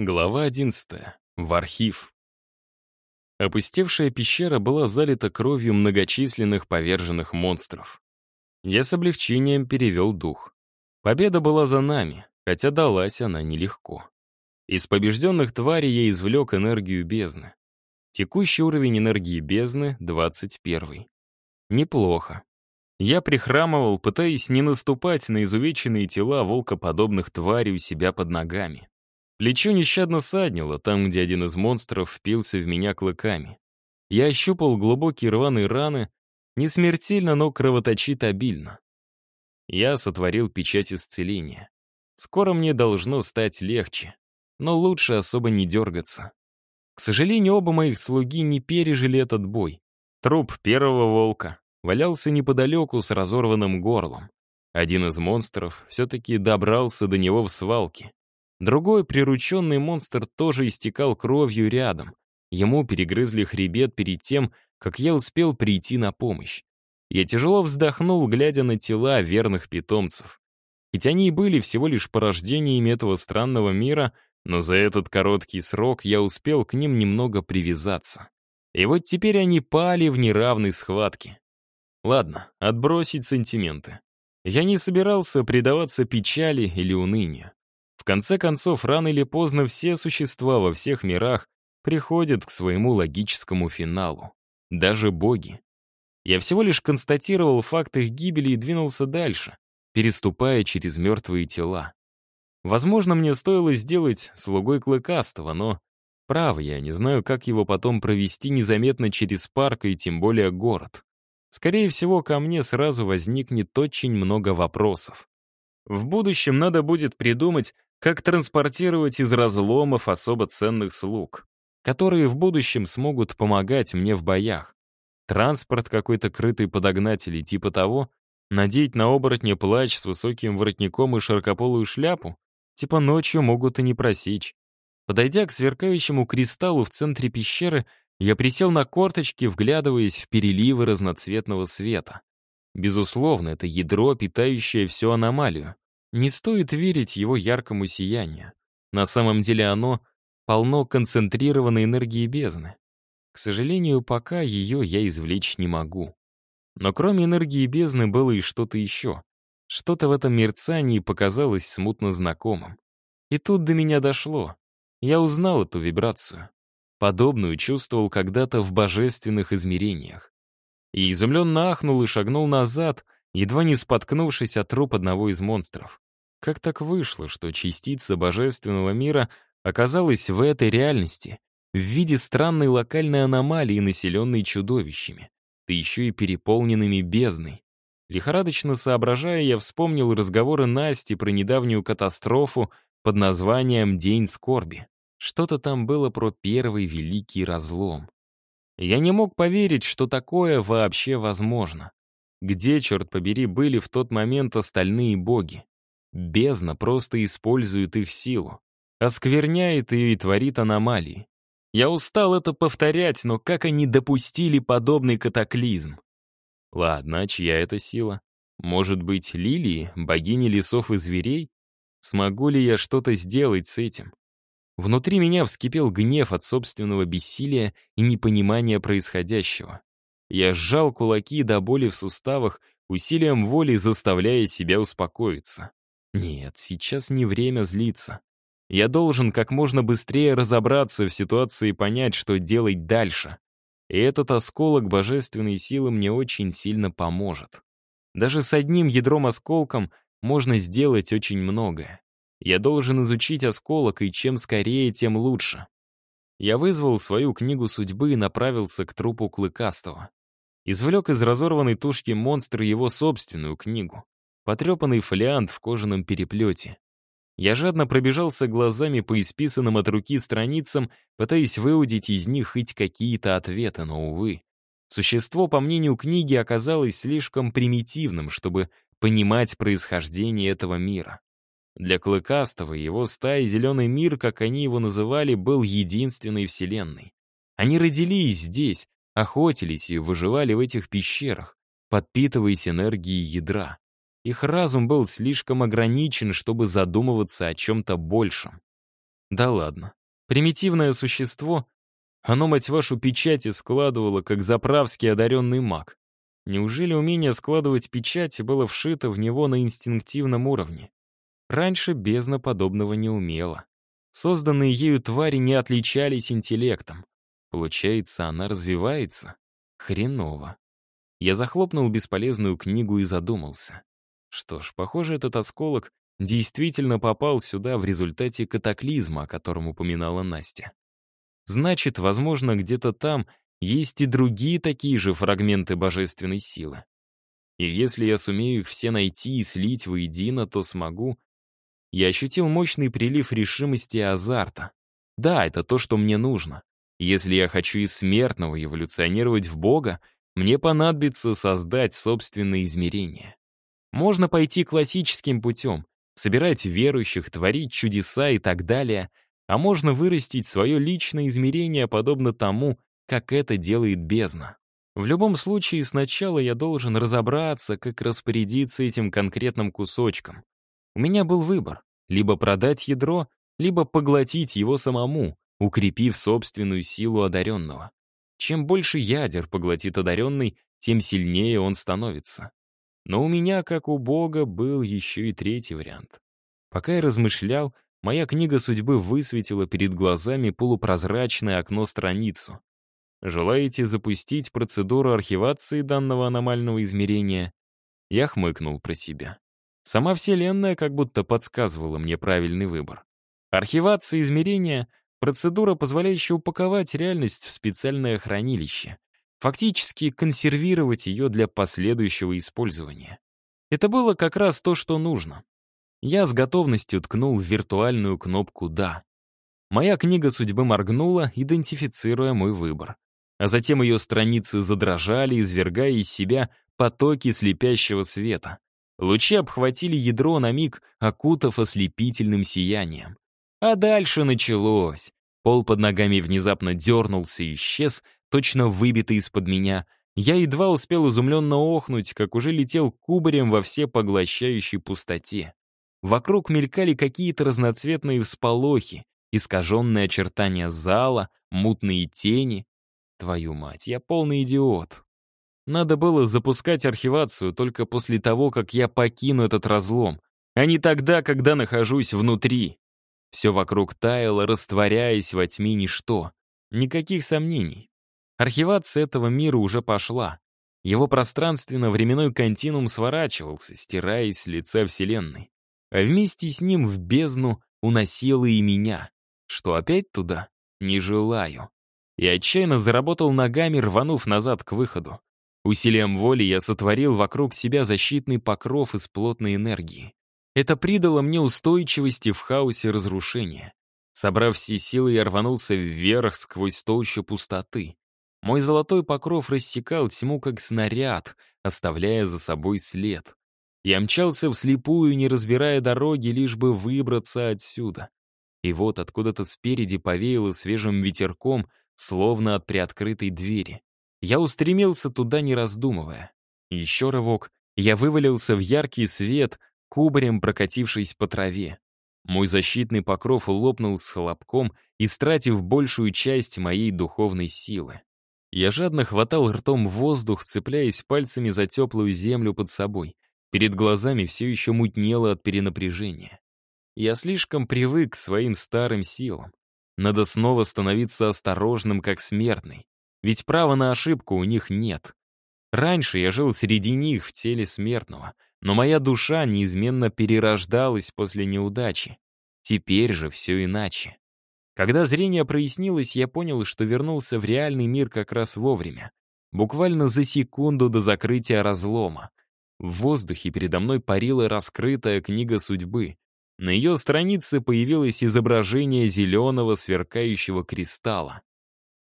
Глава 11. В архив. Опустевшая пещера была залита кровью многочисленных поверженных монстров. Я с облегчением перевел дух. Победа была за нами, хотя далась она нелегко. Из побежденных тварей я извлек энергию бездны. Текущий уровень энергии бездны — 21. Неплохо. Я прихрамывал, пытаясь не наступать на изувеченные тела волкоподобных тварей у себя под ногами. Плечо нещадно саднило, там, где один из монстров впился в меня клыками. Я ощупал глубокие рваные раны, не смертельно, но кровоточит обильно. Я сотворил печать исцеления. Скоро мне должно стать легче, но лучше особо не дергаться. К сожалению, оба моих слуги не пережили этот бой. Труп первого волка валялся неподалеку с разорванным горлом. Один из монстров все-таки добрался до него в свалке. Другой прирученный монстр тоже истекал кровью рядом. Ему перегрызли хребет перед тем, как я успел прийти на помощь. Я тяжело вздохнул, глядя на тела верных питомцев. Ведь они и были всего лишь порождениями этого странного мира, но за этот короткий срок я успел к ним немного привязаться. И вот теперь они пали в неравной схватке. Ладно, отбросить сантименты. Я не собирался предаваться печали или унынию. Конце концов, рано или поздно все существа во всех мирах приходят к своему логическому финалу. Даже боги. Я всего лишь констатировал факт их гибели и двинулся дальше, переступая через мертвые тела. Возможно, мне стоило сделать слугой Клыкастого, но, право, я не знаю, как его потом провести незаметно через парк и тем более город. Скорее всего, ко мне сразу возникнет очень много вопросов. В будущем надо будет придумать, как транспортировать из разломов особо ценных слуг, которые в будущем смогут помогать мне в боях. Транспорт какой-то крытый подогнать или типа того, надеть на оборотня плащ с высоким воротником и широкополую шляпу, типа ночью могут и не просечь. Подойдя к сверкающему кристаллу в центре пещеры, я присел на корточки, вглядываясь в переливы разноцветного света. Безусловно, это ядро, питающее всю аномалию. Не стоит верить его яркому сиянию. На самом деле оно полно концентрированной энергии бездны. К сожалению, пока ее я извлечь не могу. Но кроме энергии бездны было и что-то еще. Что-то в этом мерцании показалось смутно знакомым. И тут до меня дошло. Я узнал эту вибрацию. Подобную чувствовал когда-то в божественных измерениях. И изумленно ахнул и шагнул назад — едва не споткнувшись от труп одного из монстров. Как так вышло, что частица божественного мира оказалась в этой реальности, в виде странной локальной аномалии, населенной чудовищами, да еще и переполненными бездной? Лихорадочно соображая, я вспомнил разговоры Насти про недавнюю катастрофу под названием «День скорби». Что-то там было про первый великий разлом. Я не мог поверить, что такое вообще возможно. Где, черт побери, были в тот момент остальные боги? Бездна просто использует их силу, оскверняет ее и творит аномалии. Я устал это повторять, но как они допустили подобный катаклизм? Ладно, а чья это сила? Может быть, лилии, богини лесов и зверей? Смогу ли я что-то сделать с этим? Внутри меня вскипел гнев от собственного бессилия и непонимания происходящего. Я сжал кулаки до боли в суставах, усилием воли заставляя себя успокоиться. Нет, сейчас не время злиться. Я должен как можно быстрее разобраться в ситуации и понять, что делать дальше. И этот осколок божественной силы мне очень сильно поможет. Даже с одним ядром-осколком можно сделать очень многое. Я должен изучить осколок, и чем скорее, тем лучше. Я вызвал свою книгу судьбы и направился к трупу Клыкастого извлек из разорванной тушки монстра его собственную книгу, потрепанный фолиант в кожаном переплете. Я жадно пробежался глазами по исписанным от руки страницам, пытаясь выудить из них хоть какие-то ответы, но, увы. Существо, по мнению книги, оказалось слишком примитивным, чтобы понимать происхождение этого мира. Для Клыкастого его стаи «Зеленый мир», как они его называли, был единственной вселенной. Они родились здесь, охотились и выживали в этих пещерах, подпитываясь энергией ядра. Их разум был слишком ограничен, чтобы задумываться о чем-то большем. Да ладно. Примитивное существо, оно, мать вашу, печати складывало, как заправский одаренный маг. Неужели умение складывать печати было вшито в него на инстинктивном уровне? Раньше бездна подобного не умела. Созданные ею твари не отличались интеллектом. Получается, она развивается? Хреново. Я захлопнул бесполезную книгу и задумался. Что ж, похоже, этот осколок действительно попал сюда в результате катаклизма, о котором упоминала Настя. Значит, возможно, где-то там есть и другие такие же фрагменты божественной силы. И если я сумею их все найти и слить воедино, то смогу. Я ощутил мощный прилив решимости и азарта. Да, это то, что мне нужно. Если я хочу из смертного эволюционировать в Бога, мне понадобится создать собственные измерения. Можно пойти классическим путем, собирать верующих, творить чудеса и так далее, а можно вырастить свое личное измерение подобно тому, как это делает бездна. В любом случае, сначала я должен разобраться, как распорядиться этим конкретным кусочком. У меня был выбор — либо продать ядро, либо поглотить его самому, укрепив собственную силу одаренного. Чем больше ядер поглотит одаренный, тем сильнее он становится. Но у меня, как у Бога, был еще и третий вариант. Пока я размышлял, моя книга судьбы высветила перед глазами полупрозрачное окно-страницу. Желаете запустить процедуру архивации данного аномального измерения? Я хмыкнул про себя. Сама Вселенная как будто подсказывала мне правильный выбор. Архивация измерения — процедура, позволяющая упаковать реальность в специальное хранилище, фактически консервировать ее для последующего использования. Это было как раз то, что нужно. Я с готовностью ткнул в виртуальную кнопку «Да». Моя книга судьбы моргнула, идентифицируя мой выбор. А затем ее страницы задрожали, извергая из себя потоки слепящего света. Лучи обхватили ядро на миг, окутав ослепительным сиянием. А дальше началось. Пол под ногами внезапно дернулся и исчез, точно выбитый из-под меня. Я едва успел изумленно охнуть, как уже летел кубарем во все поглощающей пустоте. Вокруг мелькали какие-то разноцветные всполохи, искаженные очертания зала, мутные тени. Твою мать, я полный идиот. Надо было запускать архивацию только после того, как я покину этот разлом, а не тогда, когда нахожусь внутри. Все вокруг таяло, растворяясь во тьме ничто. Никаких сомнений. Архивация этого мира уже пошла. Его пространственно-временной континуум сворачивался, стираясь с лица Вселенной. А вместе с ним в бездну уносило и меня. Что опять туда? Не желаю. И отчаянно заработал ногами, рванув назад к выходу. Усилием воли я сотворил вокруг себя защитный покров из плотной энергии. Это придало мне устойчивости в хаосе разрушения. Собрав все силы, я рванулся вверх сквозь толщу пустоты. Мой золотой покров рассекал тьму, как снаряд, оставляя за собой след. Я мчался вслепую, не разбирая дороги, лишь бы выбраться отсюда. И вот откуда-то спереди повеяло свежим ветерком, словно от приоткрытой двери. Я устремился туда, не раздумывая. Еще рывок, я вывалился в яркий свет, кубарем прокатившись по траве. Мой защитный покров лопнул с хлопком, истратив большую часть моей духовной силы. Я жадно хватал ртом воздух, цепляясь пальцами за теплую землю под собой. Перед глазами все еще мутнело от перенапряжения. Я слишком привык к своим старым силам. Надо снова становиться осторожным, как смертный. Ведь права на ошибку у них нет. Раньше я жил среди них в теле смертного, но моя душа неизменно перерождалась после неудачи. Теперь же все иначе. Когда зрение прояснилось, я понял, что вернулся в реальный мир как раз вовремя. Буквально за секунду до закрытия разлома. В воздухе передо мной парила раскрытая книга судьбы. На ее странице появилось изображение зеленого сверкающего кристалла.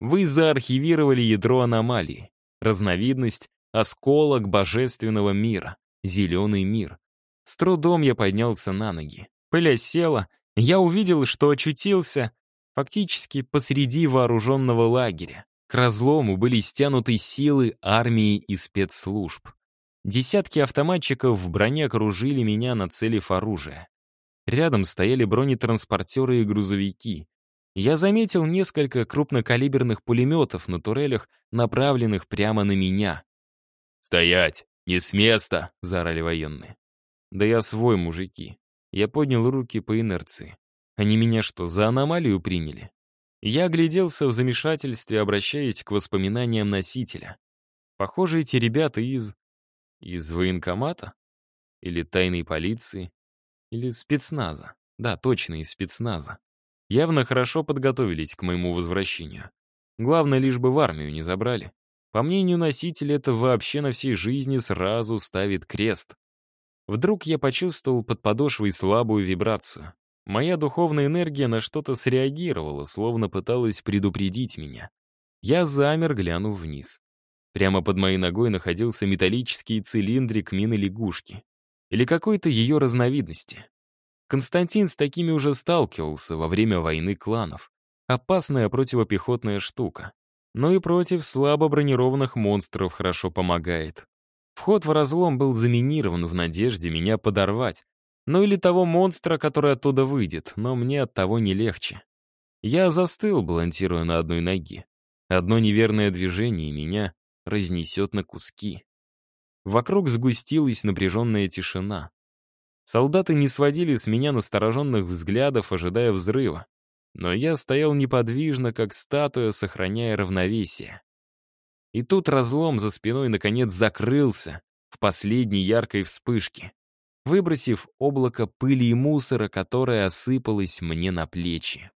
Вы заархивировали ядро аномалии. Разновидность — осколок божественного мира, зеленый мир. С трудом я поднялся на ноги. Пыля села, я увидел, что очутился фактически посреди вооруженного лагеря. К разлому были стянуты силы армии и спецслужб. Десятки автоматчиков в броне окружили меня, нацелив оружие. Рядом стояли бронетранспортеры и грузовики. Я заметил несколько крупнокалиберных пулеметов на турелях, направленных прямо на меня. «Стоять! Не с места!» — заорали военные. «Да я свой, мужики». Я поднял руки по инерции. Они меня что, за аномалию приняли? Я огляделся в замешательстве, обращаясь к воспоминаниям носителя. Похоже, эти ребята из... из военкомата? Или тайной полиции? Или спецназа? Да, точно, из спецназа. Явно хорошо подготовились к моему возвращению. Главное, лишь бы в армию не забрали. По мнению носителя, это вообще на всей жизни сразу ставит крест. Вдруг я почувствовал под подошвой слабую вибрацию. Моя духовная энергия на что-то среагировала, словно пыталась предупредить меня. Я замер, глянув вниз. Прямо под моей ногой находился металлический цилиндрик мины лягушки. Или какой-то ее разновидности. Константин с такими уже сталкивался во время войны кланов. Опасная противопехотная штука. Но и против слабо бронированных монстров хорошо помогает. Вход в разлом был заминирован в надежде меня подорвать. Ну или того монстра, который оттуда выйдет, но мне от того не легче. Я застыл, балансируя на одной ноге. Одно неверное движение меня разнесет на куски. Вокруг сгустилась напряженная тишина. Солдаты не сводили с меня настороженных взглядов, ожидая взрыва. Но я стоял неподвижно, как статуя, сохраняя равновесие. И тут разлом за спиной наконец закрылся в последней яркой вспышке, выбросив облако пыли и мусора, которое осыпалось мне на плечи.